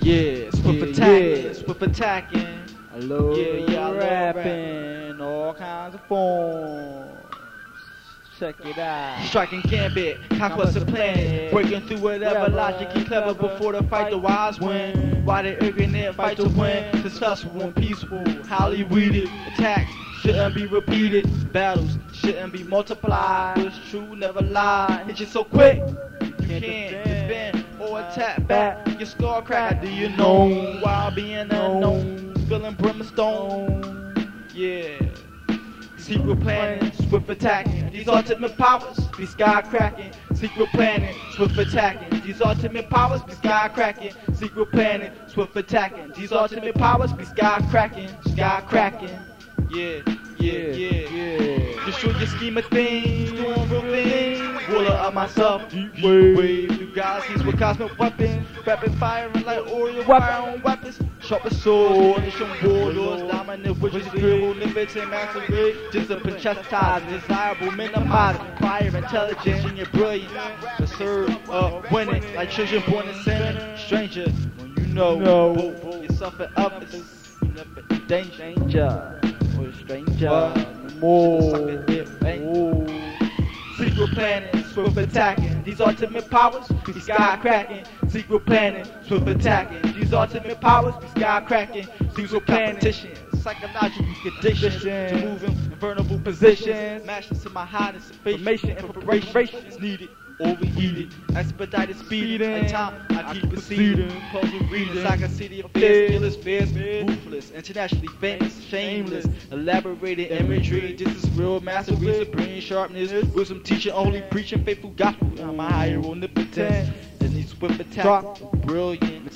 Yeah, swift Yeah, attacking, yeah. swift attacking. I love Yeah, yeah, I rapping, all kinds of forms. Check it out. Striking gambit, conquest the planet, breaking through whatever logic is clever before the fight. The wise win. Why they ignorant fight to win? Successful and peaceful, highly weeded attacks shouldn't be repeated. Battles shouldn't be multiplied. It's true, never lie. Hit you so quick, you can't attack back. Your skull crack. Do you know while being unknown, spilling brimstone? Yeah. Secret planning, swift attacking. These ultimate powers be sky cracking. Secret planning, swift attacking. These ultimate powers be sky cracking. Secret planning, swift attacking. These ultimate powers be sky cracking, sky cracking. Yeah, yeah, yeah. yeah. Destroy your scheme of things. Myself, deep wave. You guys, he's with cosmic weapons. Rapid firing like Oreo fire on weapons. Sharp as sword, nation warlords, dominant witches, dribble, limited mastery. Discipline, chastise, desirable, minimize. Fire, intelligence, and you're brilliant. The serve, uh, winning, like children born in sin. Stranger, when you know, No. yourself and others. You never in danger. Stranger, or stranger, more. Sucker dip, ain't Oh. Secret planning, swift attacking. These ultimate powers be sky cracking. Secret planning, swift attacking. These ultimate powers be sky cracking. Secret competition, psychological conditions to move in invulnerable positions. Mash to my highness, information and preparation is needed. Overheated, expedited speeding. In time, I keep proceeding. Puzzle reading, I can see the affairs, skillers, fierce, ruthless, internationally famous, shameless, elaborated imagery. This is real mastery, supreme sharpness. Wisdom teaching, only preaching faithful gospel. I'm a higher omnipotent. And these swift attacks, brilliant.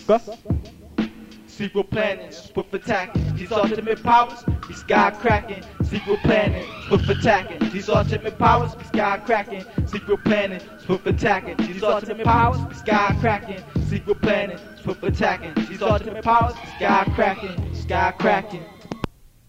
Secret planning, swift attacking. These ultimate powers be sky cracking. Secret planning, swift attacking. These ultimate powers sky cracking. Secret planning, swift attacking. These ultimate powers sky cracking. Secret planning, swift attacking. These ultimate powers sky cracking. Sky cracking.